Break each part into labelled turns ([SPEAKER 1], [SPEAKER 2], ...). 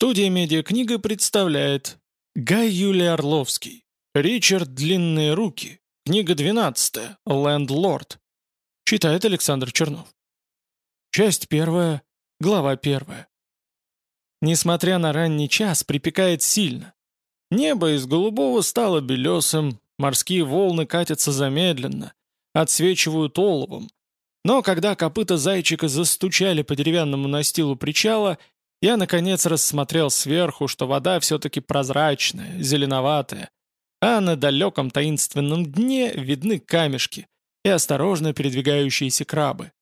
[SPEAKER 1] Студия «Медиакнига» представляет Гай Юлий Орловский, Ричард Длинные Руки, книга 12, «Лендлорд». Читает Александр Чернов. Часть первая, глава первая. Несмотря на ранний час, припекает сильно. Небо из голубого стало белесым, морские волны катятся замедленно, отсвечивают оловом. Но когда копыта зайчика застучали по деревянному настилу причала, я, наконец, рассмотрел сверху, что вода все-таки прозрачная, зеленоватая, а на далеком таинственном дне видны камешки и осторожно передвигающиеся крабы.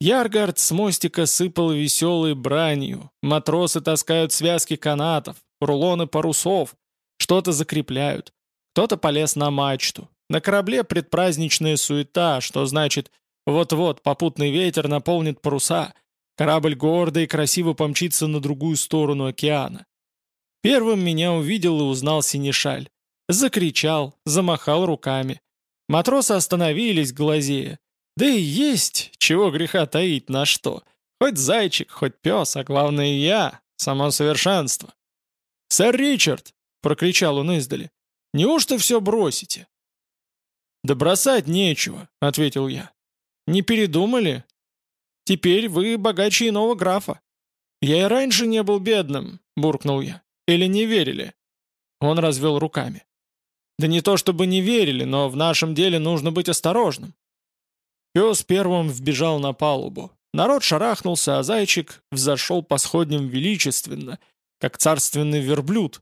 [SPEAKER 1] Яргард с мостика сыпал веселой бранью, матросы таскают связки канатов, рулоны парусов, что-то закрепляют, кто-то полез на мачту. На корабле предпраздничная суета, что значит, вот-вот попутный ветер наполнит паруса — Корабль гордо и красиво помчится на другую сторону океана. Первым меня увидел и узнал Синишаль. Закричал, замахал руками. Матросы остановились, глазея. Да и есть, чего греха таить на что. Хоть зайчик, хоть пес, а главное я, само совершенство. «Сэр Ричард!» — прокричал он издали. «Неужто все бросите?» «Да бросать нечего», — ответил я. «Не передумали? Теперь вы богаче иного графа». «Я и раньше не был бедным», — буркнул я. «Или не верили?» Он развел руками. «Да не то чтобы не верили, но в нашем деле нужно быть осторожным». Пес первым вбежал на палубу. Народ шарахнулся, а зайчик взошел по сходням величественно, как царственный верблюд.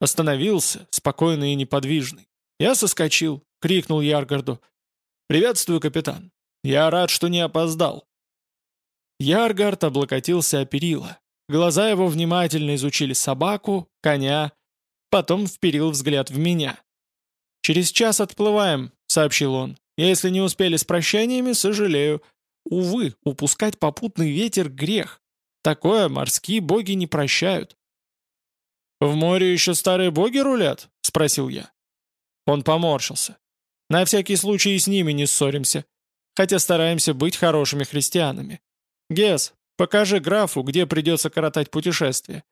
[SPEAKER 1] Остановился, спокойный и неподвижный. Я соскочил, крикнул Яргарду. «Приветствую, капитан. Я рад, что не опоздал. Яргард облокотился о перила. Глаза его внимательно изучили собаку, коня, потом вперил взгляд в меня. «Через час отплываем», — сообщил он. «Если не успели с прощаниями, сожалею. Увы, упускать попутный ветер — грех. Такое морские боги не прощают». «В море еще старые боги рулят?» — спросил я. Он поморщился. «На всякий случай и с ними не ссоримся, хотя стараемся быть хорошими христианами. «Гес, покажи графу, где придется коротать путешествие.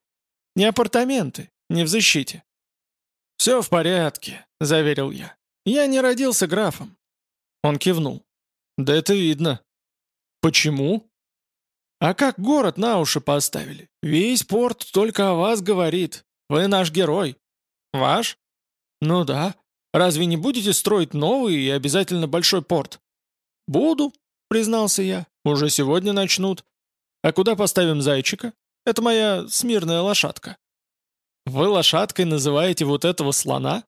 [SPEAKER 1] Не апартаменты, не в защите». «Все в порядке», — заверил я. «Я не родился графом». Он кивнул. «Да это видно». «Почему?» «А как город на уши поставили? Весь порт только о вас говорит. Вы наш герой». «Ваш?» «Ну да. Разве не будете строить новый и обязательно большой порт?» «Буду», — признался я. «Уже сегодня начнут. А куда поставим зайчика? Это моя смирная лошадка». «Вы лошадкой называете вот этого слона?»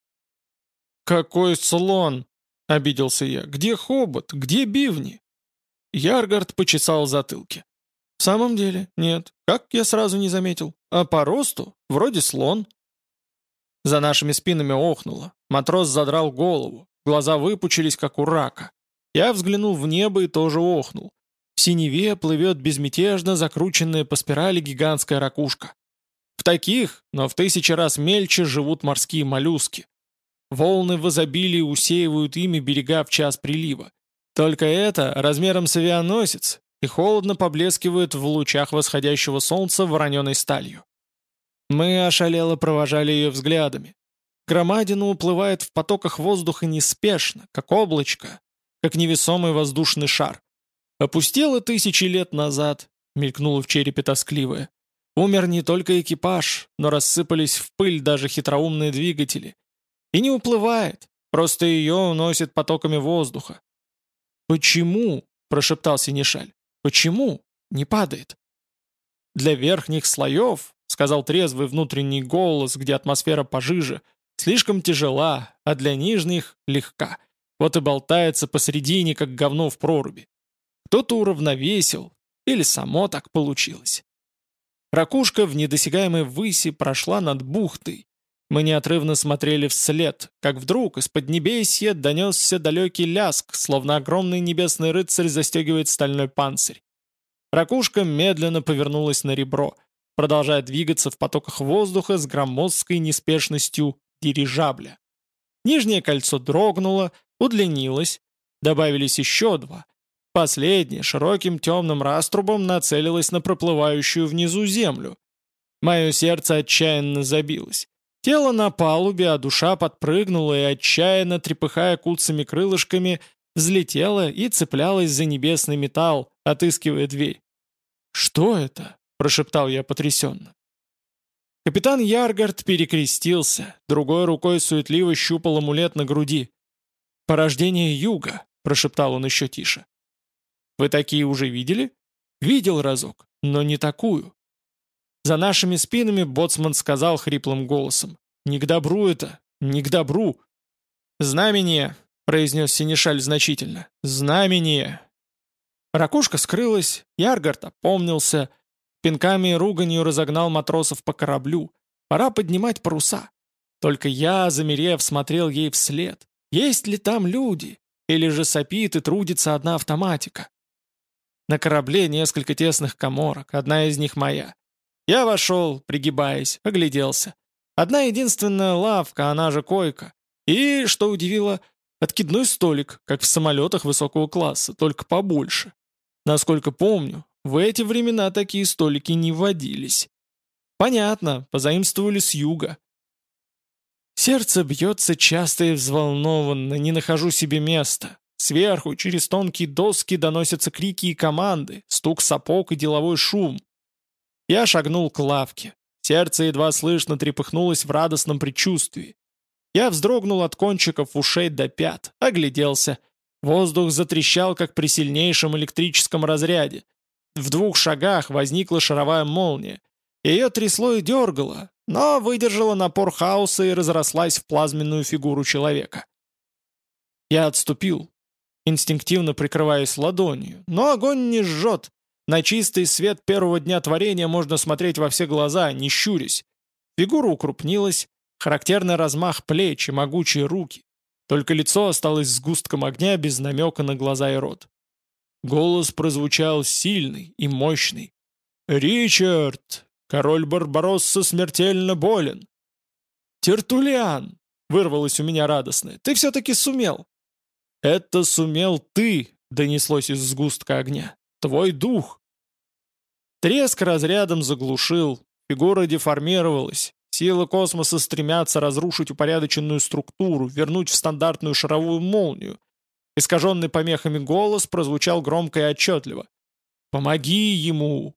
[SPEAKER 1] «Какой слон?» — обиделся я. «Где хобот? Где бивни?» Яргард почесал затылки. «В самом деле, нет. Как я сразу не заметил. А по росту вроде слон». За нашими спинами охнуло. Матрос задрал голову. Глаза выпучились, как у рака. Я взглянул в небо и тоже охнул. В синеве плывет безмятежно закрученная по спирали гигантская ракушка. В таких, но в тысячи раз мельче живут морские моллюски. Волны в изобилии усеивают ими берега в час прилива. Только это размером с авианосец и холодно поблескивает в лучах восходящего солнца вороненой сталью. Мы ошалело провожали ее взглядами. Громадина уплывает в потоках воздуха неспешно, как облачко, как невесомый воздушный шар. Опустела тысячи лет назад, мелькнуло в черепе тоскливое. Умер не только экипаж, но рассыпались в пыль даже хитроумные двигатели. И не уплывает, просто ее уносит потоками воздуха. «Почему?» – прошептал Синишаль. «Почему? Не падает?» «Для верхних слоев», — сказал трезвый внутренний голос, где атмосфера пожиже, слишком тяжела, а для нижних — легка. Вот и болтается посредине, как говно в проруби. Кто-то уравновесил, или само так получилось. Ракушка в недосягаемой выси прошла над бухтой. Мы неотрывно смотрели вслед, как вдруг из под небесья донесся далекий ляск, словно огромный небесный рыцарь застегивает стальной панцирь. Ракушка медленно повернулась на ребро, продолжая двигаться в потоках воздуха с громоздкой неспешностью дирижабля. Нижнее кольцо дрогнуло, удлинилось, добавились еще два. Последнее широким темным раструбом нацелилось на проплывающую внизу землю. Мое сердце отчаянно забилось. Тело на палубе, а душа подпрыгнула и, отчаянно трепыхая куцами крылышками, взлетела и цеплялась за небесный металл, отыскивая дверь. «Что это?» — прошептал я потрясенно. Капитан Яргард перекрестился, другой рукой суетливо щупал амулет на груди. «Порождение юга», — прошептал он еще тише. «Вы такие уже видели?» «Видел разок, но не такую». За нашими спинами боцман сказал хриплым голосом. «Не к добру это, не к добру». «Знамение», — произнес Синишаль значительно. «Знамение». Ракушка скрылась, Яргард опомнился, пинками и руганью разогнал матросов по кораблю. Пора поднимать паруса. Только я, замерев, смотрел ей вслед. Есть ли там люди? Или же сопит и трудится одна автоматика? На корабле несколько тесных коморок, одна из них моя. Я вошел, пригибаясь, огляделся. Одна единственная лавка, она же койка. И, что удивило, откидной столик, как в самолетах высокого класса, только побольше. Насколько помню, в эти времена такие столики не водились. Понятно, позаимствовали с юга. Сердце бьется часто и взволнованно, не нахожу себе места. Сверху, через тонкие доски, доносятся крики и команды, стук сапог и деловой шум. Я шагнул к лавке. Сердце едва слышно трепыхнулось в радостном предчувствии. Я вздрогнул от кончиков ушей до пят, огляделся. Воздух затрещал, как при сильнейшем электрическом разряде. В двух шагах возникла шаровая молния. Ее трясло и дергало, но выдержала напор хаоса и разрослась в плазменную фигуру человека. Я отступил, инстинктивно прикрываясь ладонью, но огонь не жжет. На чистый свет первого дня творения можно смотреть во все глаза, не щурясь. Фигура укрупнилась, характерный размах плеч и могучие руки. Только лицо осталось сгустком огня без намека на глаза и рот. Голос прозвучал сильный и мощный. «Ричард! Король Барбаросса смертельно болен!» «Тертулиан!» — вырвалось у меня радостное. «Ты все-таки сумел!» «Это сумел ты!» — донеслось из сгустка огня. «Твой дух!» Треск разрядом заглушил, фигура деформировалась. Силы космоса стремятся разрушить упорядоченную структуру, вернуть в стандартную шаровую молнию, Искаженный помехами голос прозвучал громко и отчетливо. «Помоги ему!»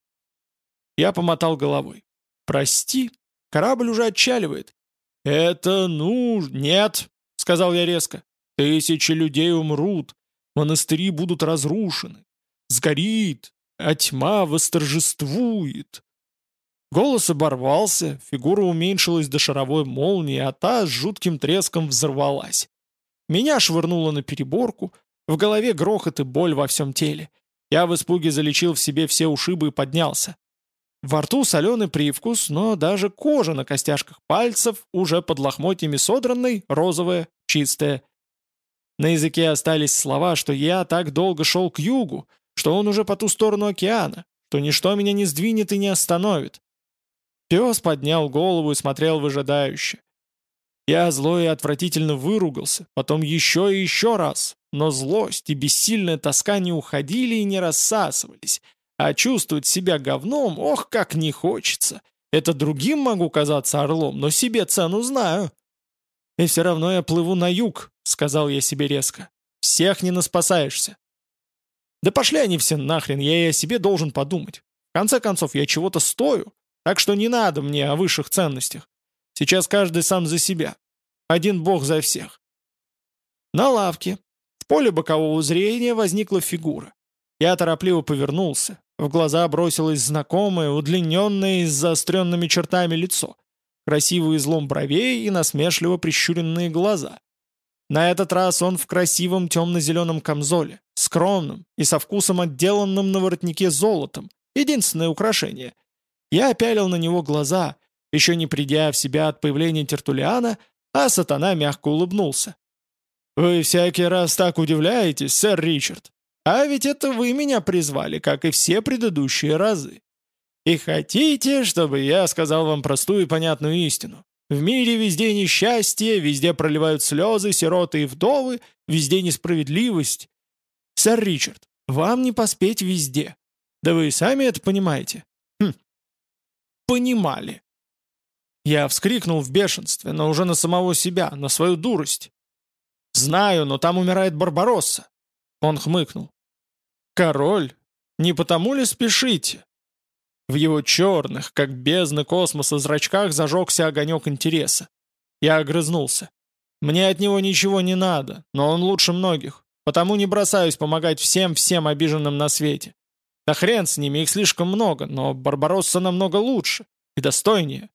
[SPEAKER 1] Я помотал головой. «Прости, корабль уже отчаливает». «Это ну... нет!» — сказал я резко. «Тысячи людей умрут, монастыри будут разрушены, сгорит, а тьма восторжествует». Голос оборвался, фигура уменьшилась до шаровой молнии, а та с жутким треском взорвалась. Меня швырнуло на переборку, в голове грохот и боль во всем теле. Я в испуге залечил в себе все ушибы и поднялся. Во рту соленый привкус, но даже кожа на костяшках пальцев уже под лохмотьями содранной, розовая, чистая. На языке остались слова, что я так долго шел к югу, что он уже по ту сторону океана, что ничто меня не сдвинет и не остановит. Пес поднял голову и смотрел выжидающе. Я зло и отвратительно выругался, потом еще и еще раз, но злость и бессильная тоска не уходили и не рассасывались, а чувствовать себя говном, ох, как не хочется. Это другим могу казаться орлом, но себе цену знаю. И все равно я плыву на юг, сказал я себе резко. Всех не наспасаешься. Да пошли они все нахрен, я и о себе должен подумать. В конце концов, я чего-то стою, так что не надо мне о высших ценностях. Сейчас каждый сам за себя. Один бог за всех. На лавке, в поле бокового зрения, возникла фигура. Я торопливо повернулся. В глаза бросилось знакомое, удлиненное и с заостренными чертами лицо. Красивый излом бровей и насмешливо прищуренные глаза. На этот раз он в красивом темно-зеленом камзоле, скромном и со вкусом отделанным на воротнике золотом. Единственное украшение. Я опялил на него глаза — еще не придя в себя от появления Тертулиана, а сатана мягко улыбнулся. «Вы всякий раз так удивляетесь, сэр Ричард. А ведь это вы меня призвали, как и все предыдущие разы. И хотите, чтобы я сказал вам простую и понятную истину? В мире везде несчастье, везде проливают слезы, сироты и вдовы, везде несправедливость. Сэр Ричард, вам не поспеть везде. Да вы и сами это понимаете. понимали. Я вскрикнул в бешенстве, но уже на самого себя, на свою дурость. «Знаю, но там умирает Барбаросса». Он хмыкнул. «Король, не потому ли спешите?» В его черных, как бездны космоса, зрачках зажегся огонек интереса. Я огрызнулся. «Мне от него ничего не надо, но он лучше многих, потому не бросаюсь помогать всем-всем обиженным на свете. Да хрен с ними, их слишком много, но Барбаросса намного лучше и достойнее.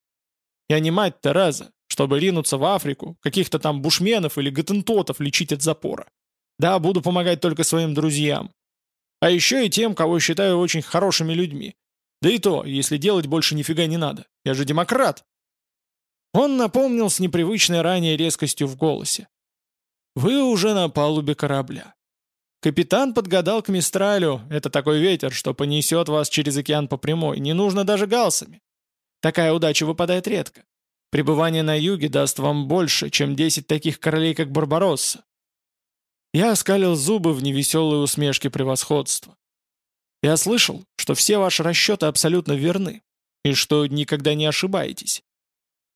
[SPEAKER 1] Я не мать Тереза, чтобы ринуться в Африку, каких-то там бушменов или гатентотов лечить от запора. Да, буду помогать только своим друзьям. А еще и тем, кого считаю очень хорошими людьми. Да и то, если делать больше нифига не надо. Я же демократ. Он напомнил с непривычной ранее резкостью в голосе. «Вы уже на палубе корабля. Капитан подгадал к Мистралю, это такой ветер, что понесет вас через океан по прямой, не нужно даже галсами. Такая удача выпадает редко. Пребывание на юге даст вам больше, чем 10 таких королей, как Барбаросса. Я оскалил зубы в невеселой усмешке превосходства. Я слышал, что все ваши расчеты абсолютно верны, и что никогда не ошибаетесь.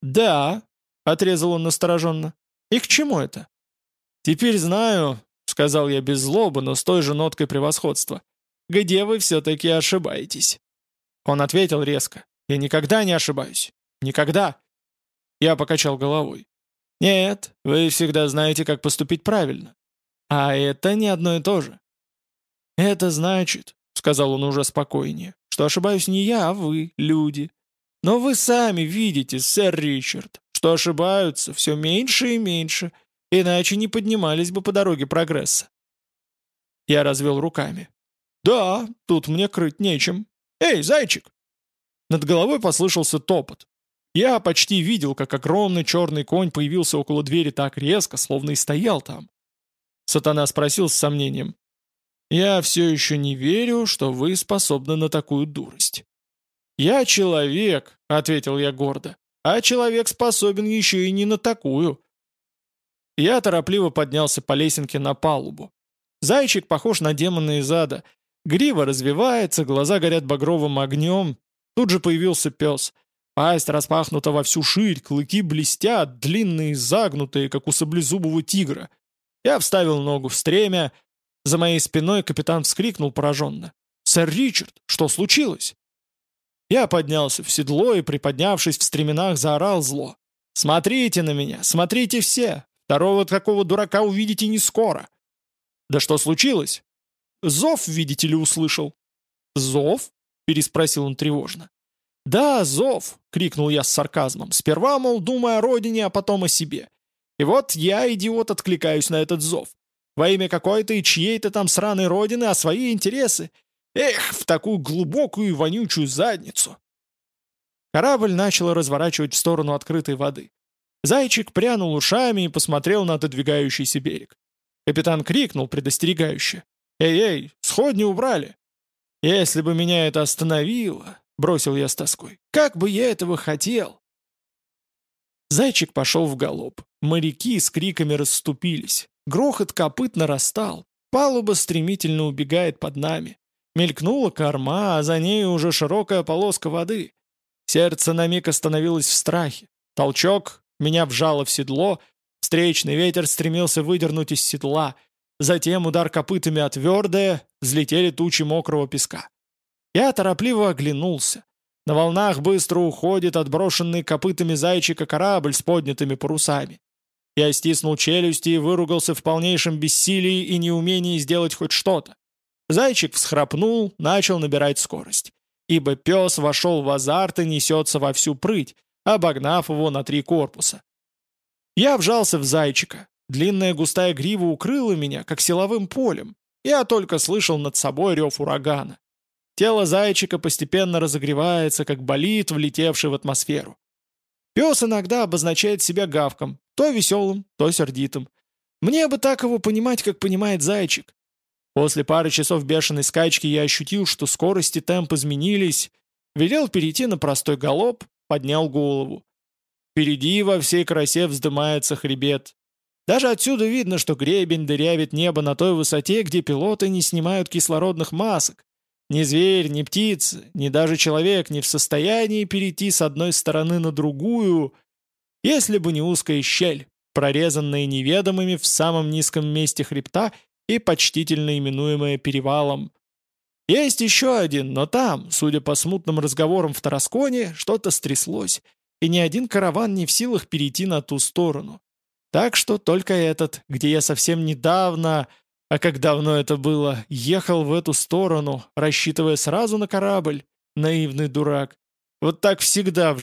[SPEAKER 1] «Да», — отрезал он настороженно. «И к чему это?» «Теперь знаю», — сказал я без злобы, но с той же ноткой превосходства. «Где вы все-таки ошибаетесь?» Он ответил резко. «Я никогда не ошибаюсь. Никогда». Я покачал головой. «Нет, вы всегда знаете, как поступить правильно. А это не одно и то же». «Это значит», — сказал он уже спокойнее, «что ошибаюсь не я, а вы, люди. Но вы сами видите, сэр Ричард, что ошибаются все меньше и меньше, иначе не поднимались бы по дороге прогресса. Я развел руками. «Да, тут мне крыть нечем. Эй, зайчик!» Над головой послышался топот. Я почти видел, как огромный черный конь появился около двери так резко, словно и стоял там. Сатана спросил с сомнением. «Я все еще не верю, что вы способны на такую дурость». «Я человек», — ответил я гордо, «а человек способен еще и не на такую». Я торопливо поднялся по лесенке на палубу. Зайчик похож на демона из ада. Грива развивается, глаза горят багровым огнем. Тут же появился пес. Пасть распахнута во всю ширь, клыки блестят, длинные, загнутые, как у саблезубого тигра. Я вставил ногу в стремя. За моей спиной капитан вскрикнул пораженно. «Сэр Ричард, что случилось?» Я поднялся в седло и, приподнявшись в стременах, заорал зло. «Смотрите на меня! Смотрите все! Второго такого дурака увидите не скоро!» «Да что случилось?» «Зов, видите ли, услышал». «Зов?» — переспросил он тревожно. «Да, зов!» — крикнул я с сарказмом. «Сперва, мол, думая о родине, а потом о себе. И вот я, идиот, откликаюсь на этот зов. Во имя какой-то и чьей-то там сраной родины, а свои интересы. Эх, в такую глубокую и вонючую задницу!» Корабль начал разворачивать в сторону открытой воды. Зайчик прянул ушами и посмотрел на отодвигающийся берег. Капитан крикнул предостерегающе. «Эй-эй, сходни убрали!» «Если бы меня это остановило!» — бросил я с тоской. «Как бы я этого хотел!» Зайчик пошел в галоп. Моряки с криками расступились. Грохот копыт нарастал. Палуба стремительно убегает под нами. Мелькнула корма, а за ней уже широкая полоска воды. Сердце на миг остановилось в страхе. Толчок, меня вжало в седло, встречный ветер стремился выдернуть из седла, затем удар копытами о твердое, взлетели тучи мокрого песка. Я торопливо оглянулся. На волнах быстро уходит отброшенный копытами зайчика корабль с поднятыми парусами. Я стиснул челюсти и выругался в полнейшем бессилии и неумении сделать хоть что-то. Зайчик всхрапнул, начал набирать скорость. Ибо пес вошел в азарт и несется во всю прыть, обогнав его на три корпуса. Я вжался в зайчика. Длинная густая грива укрыла меня, как силовым полем. Я только слышал над собой рев урагана. Тело зайчика постепенно разогревается, как болид, влетевший в атмосферу. Пес иногда обозначает себя гавком, то веселым, то сердитым. Мне бы так его понимать, как понимает зайчик. После пары часов бешеной скачки я ощутил, что скорость и темп изменились, велел перейти на простой галоп, поднял голову. Впереди во всей красе вздымается хребет. Даже отсюда видно, что гребень дырявит небо на той высоте, где пилоты не снимают кислородных масок, Ни зверь, ни птица, ни даже человек не в состоянии перейти с одной стороны на другую, если бы не узкая щель, прорезанная неведомыми в самом низком месте хребта и почтительно именуемая перевалом. Есть еще один, но там, судя по смутным разговорам в Тарасконе, что-то стряслось, и ни один караван не в силах перейти на ту сторону. Так что только этот, где я совсем недавно, а как давно это было, ехал в эту сторону, рассчитывая сразу на корабль, наивный дурак. Вот так всегда в